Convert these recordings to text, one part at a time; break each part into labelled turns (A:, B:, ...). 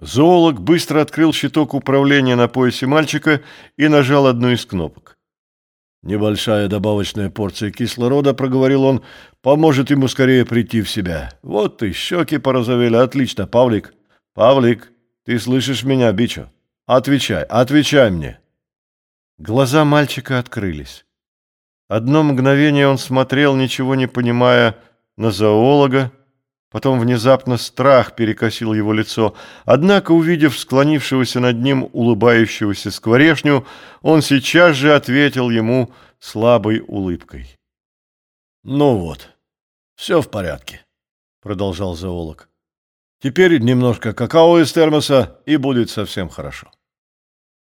A: Зоолог быстро открыл щиток управления на поясе мальчика и нажал одну из кнопок.
B: «Небольшая добавочная порция кислорода», — проговорил он, — «поможет ему скорее прийти в себя. Вот ты, щеки порозовели, отлично, Павлик. Павлик, ты слышишь меня, Бичо? Отвечай, отвечай мне».
A: Глаза мальчика открылись. Одно мгновение он смотрел, ничего не понимая, на зоолога, Потом внезапно страх перекосил его лицо. Однако, увидев склонившегося над ним улыбающегося скворешню, он сейчас же ответил ему слабой улыбкой.
B: «Ну вот, все в порядке», — продолжал зоолог. «Теперь немножко какао из термоса, и будет совсем хорошо».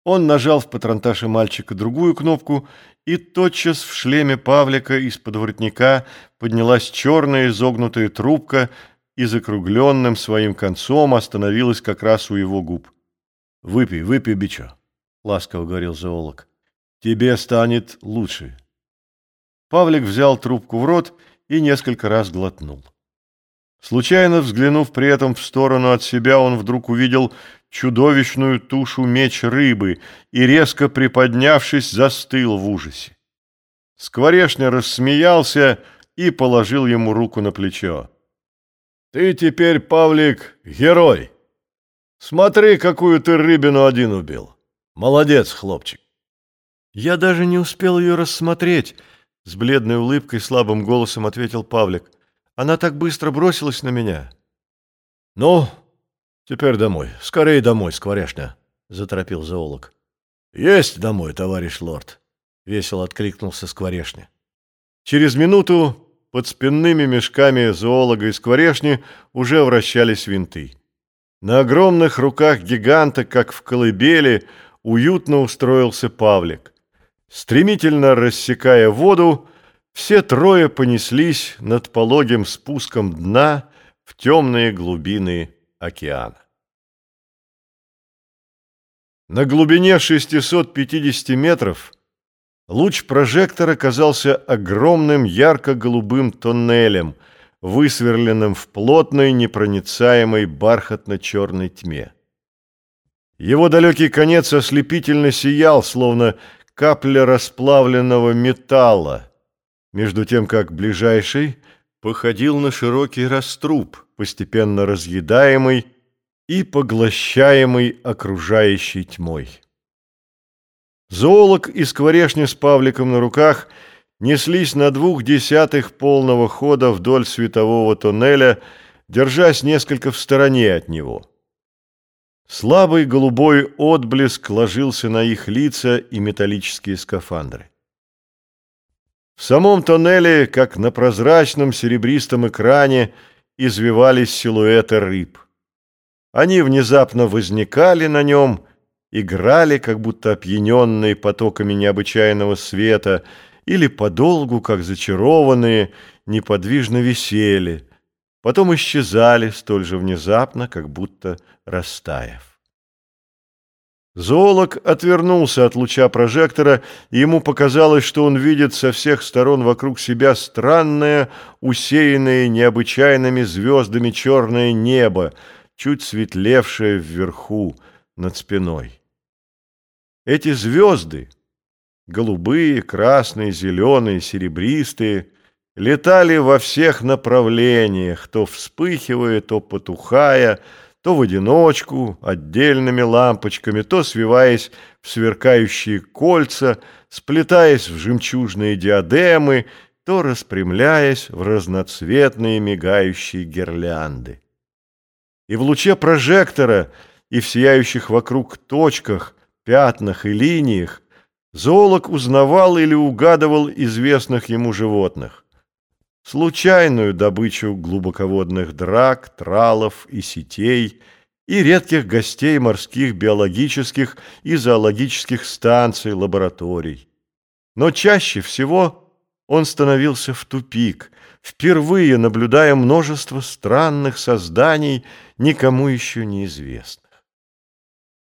A: Он нажал в патронташе мальчика другую кнопку, и тотчас в шлеме Павлика из-под воротника поднялась черная изогнутая трубка и закругленным своим концом остановилась как раз у его губ.
B: «Выпей, выпей, бичо», — ласково говорил зоолог. «Тебе станет лучше».
A: Павлик взял трубку в рот и несколько раз глотнул. Случайно взглянув при этом в сторону от себя, он вдруг увидел чудовищную тушу меч рыбы и, резко приподнявшись, застыл в ужасе. Скворешня рассмеялся и положил ему руку на плечо.
B: «Ты теперь, Павлик, герой! Смотри, какую ты рыбину один убил! Молодец, хлопчик!»
A: «Я даже не успел ее рассмотреть», — с бледной улыбкой слабым голосом ответил Павлик. «Она так быстро бросилась на меня».
B: «Ну, теперь домой. Скорее домой, скворешня», — заторопил зоолог. «Есть домой, товарищ лорд», — весело откликнулся скворешня.
A: Через минуту под спинными мешками зоолога и скворешни уже вращались винты. На огромных руках гиганта, как в колыбели, уютно устроился Павлик. Стремительно рассекая воду, все трое понеслись над пологим спуском дна в темные глубины океана. На глубине 650 метров Луч прожектора казался огромным ярко-голубым тоннелем, высверленным в плотной, непроницаемой бархатно-черной тьме. Его далекий конец ослепительно сиял, словно капля расплавленного металла, между тем как ближайший походил на широкий раструб, постепенно разъедаемый и поглощаемый окружающей тьмой. Зоолог и скворешня с Павликом на руках неслись на двух десятых полного хода вдоль светового туннеля, держась несколько в стороне от него. Слабый голубой отблеск ложился на их лица и металлические скафандры. В самом тоннеле, как на прозрачном серебристом экране, извивались силуэты рыб. Они внезапно возникали на нем играли, как будто опьяненные потоками необычайного света, или подолгу, как зачарованные, неподвижно висели, потом исчезали столь же внезапно, как будто растаяв. Зоолог отвернулся от луча прожектора, и ему показалось, что он видит со всех сторон вокруг себя странное, усеянное необычайными звездами черное небо, чуть светлевшее вверху, над спиной. Эти звезды, голубые, красные, зеленые, серебристые, летали во всех направлениях, то вспыхивая, то потухая, то в одиночку, отдельными лампочками, то свиваясь в сверкающие кольца, сплетаясь в жемчужные диадемы, то распрямляясь в разноцветные мигающие гирлянды. И в луче прожектора, и в сияющих вокруг точках пятнах и линиях зоолог узнавал или угадывал известных ему животных. Случайную добычу глубоководных драк, тралов и сетей и редких гостей морских биологических и зоологических станций, лабораторий. Но чаще всего он становился в тупик, впервые наблюдая множество странных созданий, никому еще неизвестных.